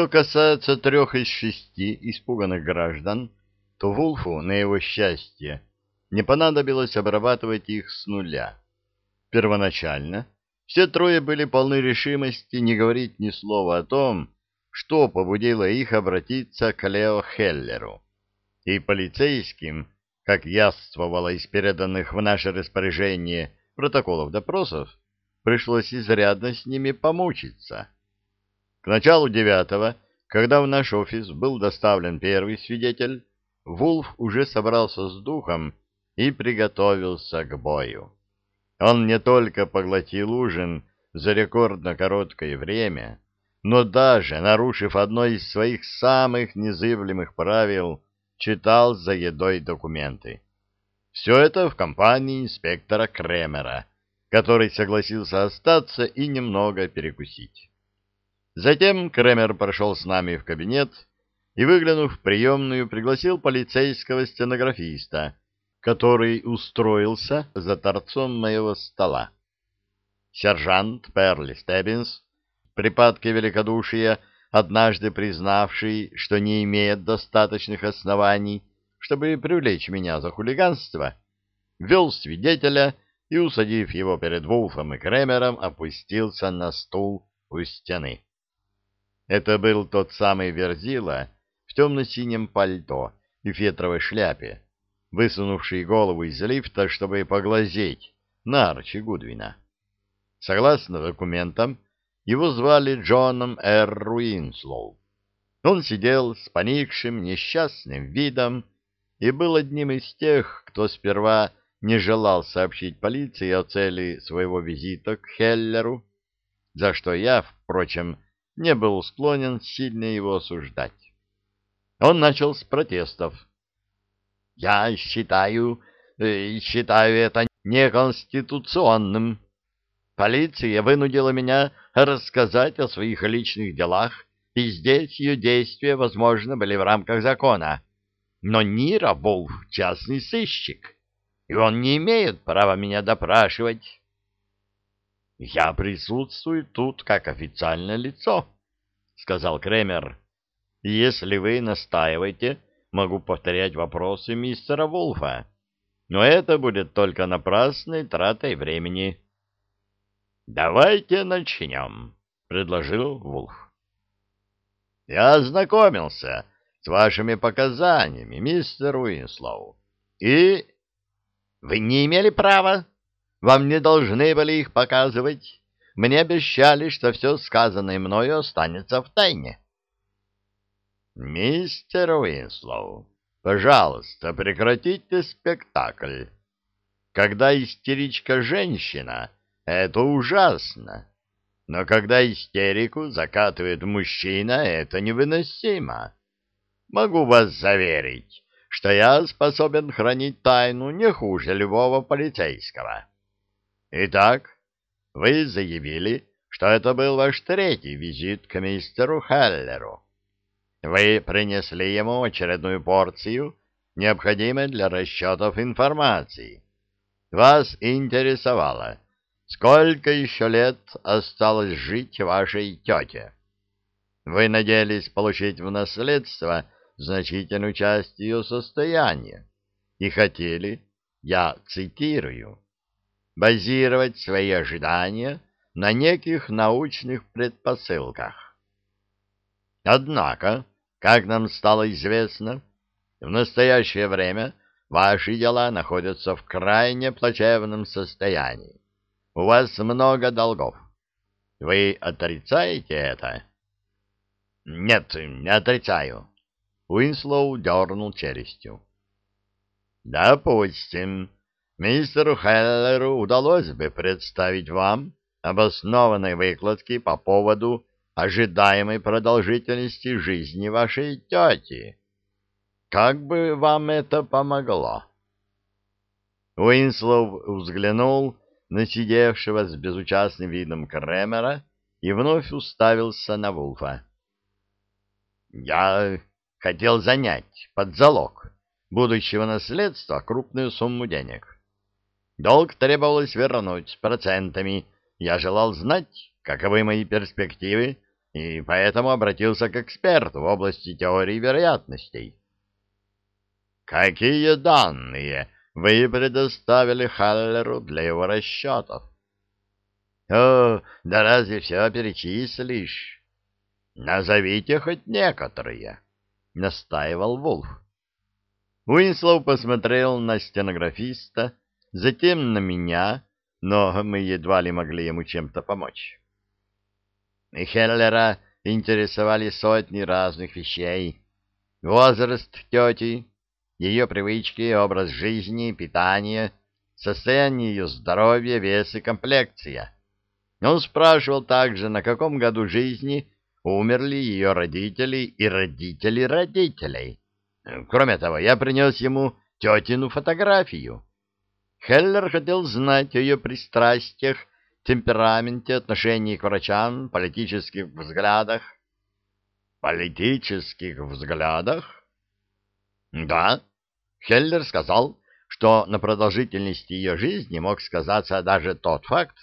Что касается трех из шести испуганных граждан, то Вулфу, на его счастье, не понадобилось обрабатывать их с нуля. Первоначально все трое были полны решимости не говорить ни слова о том, что побудило их обратиться к Лео Хеллеру. И полицейским, как яствовало из переданных в наше распоряжение протоколов допросов, пришлось изрядно с ними помучиться. К началу девятого, когда в наш офис был доставлен первый свидетель, Вулф уже собрался с духом и приготовился к бою. Он не только поглотил ужин за рекордно короткое время, но даже, нарушив одно из своих самых незыблемых правил, читал за едой документы. Все это в компании инспектора Кремера, который согласился остаться и немного перекусить. Затем Кремер прошел с нами в кабинет и, выглянув в приемную, пригласил полицейского стенографиста, который устроился за торцом моего стола. Сержант Перли Стеббинс, в припадке великодушия, однажды признавший, что не имеет достаточных оснований, чтобы привлечь меня за хулиганство, вел свидетеля и, усадив его перед Вулфом и Кремером, опустился на стул у стены. Это был тот самый Верзила в темно-синем пальто и фетровой шляпе, высунувший голову из лифта, чтобы поглазеть на Арчи Гудвина. Согласно документам, его звали Джоном Р. Руинслоу. Он сидел с поникшим, несчастным видом и был одним из тех, кто сперва не желал сообщить полиции о цели своего визита к Хеллеру, за что я, впрочем, не был склонен сильно его осуждать. Он начал с протестов. «Я считаю, э, считаю это неконституционным. Полиция вынудила меня рассказать о своих личных делах, и здесь ее действия, возможно, были в рамках закона. Но Нира Волф — частный сыщик, и он не имеет права меня допрашивать. «Я присутствую тут как официальное лицо», — сказал Кремер. «Если вы настаиваете, могу повторять вопросы мистера Волфа, но это будет только напрасной тратой времени». «Давайте начнем», — предложил Вулф. «Я ознакомился с вашими показаниями, мистер Уинслоу, и...» «Вы не имели права. Вам не должны были их показывать. Мне обещали, что все сказанное мною останется в тайне». «Мистер Уинслоу, пожалуйста, прекратите спектакль. Когда истеричка женщина...» это ужасно. Но когда истерику закатывает мужчина, это невыносимо. Могу вас заверить, что я способен хранить тайну не хуже любого полицейского. Итак, вы заявили, что это был ваш третий визит к мистеру Хеллеру. Вы принесли ему очередную порцию, необходимой для расчетов информации. Вас интересовало, Сколько еще лет осталось жить вашей тете? Вы надеялись получить в наследство значительную часть ее состояния и хотели, я цитирую, базировать свои ожидания на неких научных предпосылках. Однако, как нам стало известно, в настоящее время ваши дела находятся в крайне плачевном состоянии. У вас много долгов. Вы отрицаете это? Нет, не отрицаю. Уинслоу дернул челюстью. Допустим, мистеру Хеллеру удалось бы представить вам обоснованные выкладки по поводу ожидаемой продолжительности жизни вашей тети. Как бы вам это помогло? Уинслоу взглянул на сидевшего с безучастным видом Кремера и вновь уставился на Вулфа. «Я хотел занять под залог будущего наследства крупную сумму денег. Долг требовалось вернуть с процентами. Я желал знать, каковы мои перспективы и поэтому обратился к эксперту в области теории вероятностей. Какие данные вы предоставили Халлеру для его расчетов? О, да разве все перечислишь? Назовите хоть некоторые, настаивал Вулф. Уинслоу посмотрел на стенографиста, затем на меня, но мы едва ли могли ему чем-то помочь. Хеллера интересовали сотни разных вещей. Возраст тети, ее привычки, образ жизни, питание, состояние ее здоровья, вес и комплекция. Он спрашивал также, на каком году жизни умерли ее родители и родители родителей. Кроме того, я принес ему тетину фотографию. Хеллер хотел знать о ее пристрастиях, темпераменте, отношении к врачам, политических взглядах. Политических взглядах? Да. Хеллер сказал, что на продолжительности ее жизни мог сказаться даже тот факт,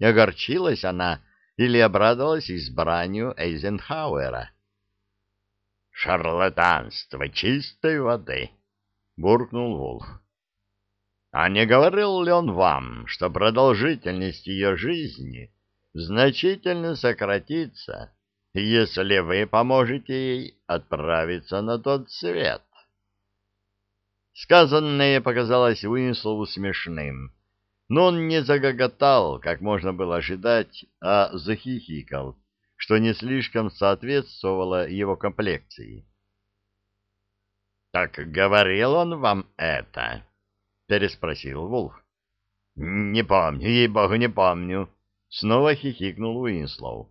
огорчилась она или обрадовалась избранию Эйзенхауэра. «Шарлатанство чистой воды!» — буркнул Вулф. «А не говорил ли он вам, что продолжительность ее жизни значительно сократится, если вы поможете ей отправиться на тот свет?» Сказанное показалось Уинслову смешным, но он не загоготал, как можно было ожидать, а захихикал, что не слишком соответствовало его комплекции. «Так говорил он вам это?» — переспросил Вулф. «Не помню, ей-богу, не помню», — снова хихикнул Уинслоу.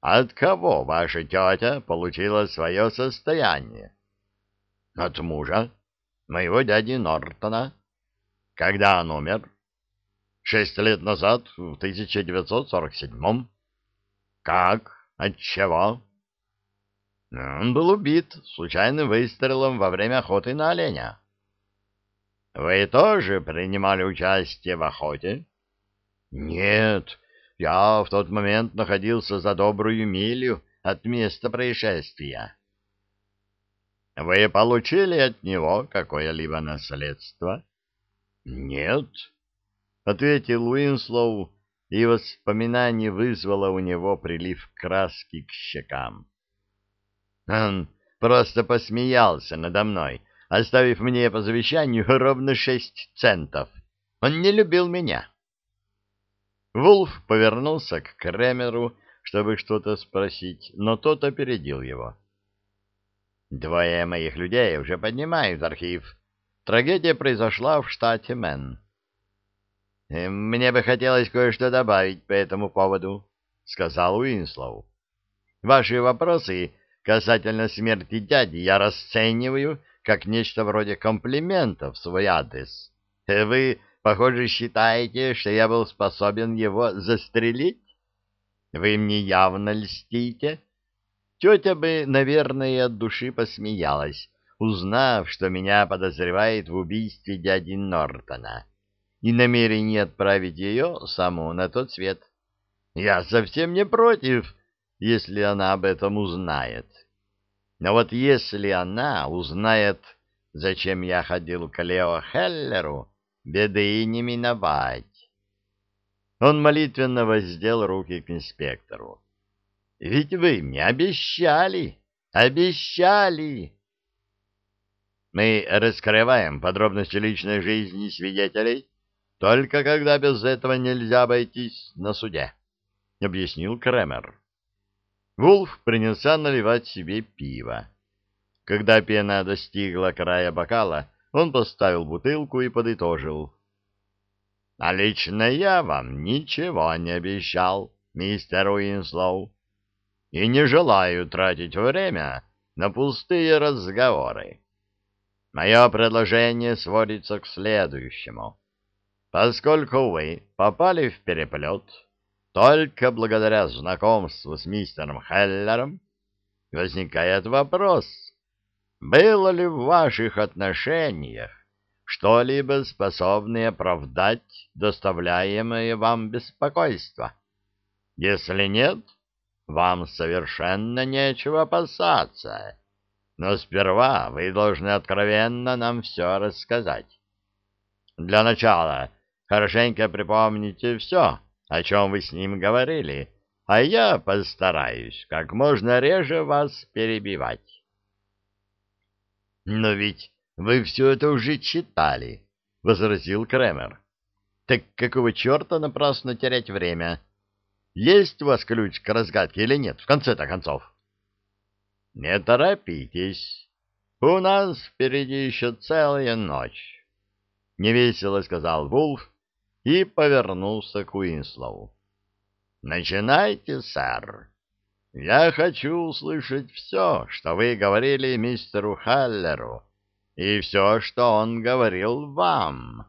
«От кого ваша тетя получила свое состояние?» «От мужа, моего дяди Нортона». Когда он умер? Шесть лет назад, в 1947-м. Как? От чего? Он был убит случайным выстрелом во время охоты на оленя. Вы тоже принимали участие в охоте? Нет, я в тот момент находился за добрую милю от места происшествия. Вы получили от него какое-либо наследство? Нет, ответил Уинслоу, и воспоминание вызвало у него прилив краски к щекам. Он просто посмеялся надо мной, оставив мне по завещанию ровно шесть центов. Он не любил меня. Вулф повернулся к Кремеру, чтобы что-то спросить, но тот опередил его. «Двое моих людей уже поднимают архив. Трагедия произошла в штате Мэн. «Э, «Мне бы хотелось кое-что добавить по этому поводу», — сказал Уинслоу. «Ваши вопросы касательно смерти дяди я расцениваю как нечто вроде комплимента в свой адрес. Вы, похоже, считаете, что я был способен его застрелить? Вы мне явно льстите. Тетя бы, наверное, от души посмеялась, узнав, что меня подозревает в убийстве дяди Нортона, и намерение отправить ее саму на тот свет. Я совсем не против, если она об этом узнает. Но вот если она узнает, зачем я ходил к Лео Хеллеру, беды не миновать. Он молитвенно воздел руки к инспектору. — Ведь вы мне обещали, обещали! Мы раскрываем подробности личной жизни свидетелей, только когда без этого нельзя обойтись на суде, — объяснил Кремер. Вулф принялся наливать себе пиво. Когда пена достигла края бокала, он поставил бутылку и подытожил. — А лично я вам ничего не обещал, мистер Уинслоу, и не желаю тратить время на пустые разговоры. Мое предложение сводится к следующему. Поскольку вы попали в переплет только благодаря знакомству с мистером Хеллером, возникает вопрос, было ли в ваших отношениях что-либо способное оправдать доставляемое вам беспокойство? Если нет, вам совершенно нечего опасаться. Но сперва вы должны откровенно нам все рассказать. Для начала хорошенько припомните все, о чем вы с ним говорили, а я постараюсь как можно реже вас перебивать. — Но ведь вы все это уже читали, — возразил Кремер. — Так какого черта напрасно терять время? Есть у вас ключ к разгадке или нет, в конце-то концов? — Не торопитесь. У нас впереди еще целая ночь. — невесело сказал Вулф и повернулся к Уинслоу. — Начинайте, сэр. Я хочу услышать все, что вы говорили мистеру Халлеру, и все, что он говорил вам.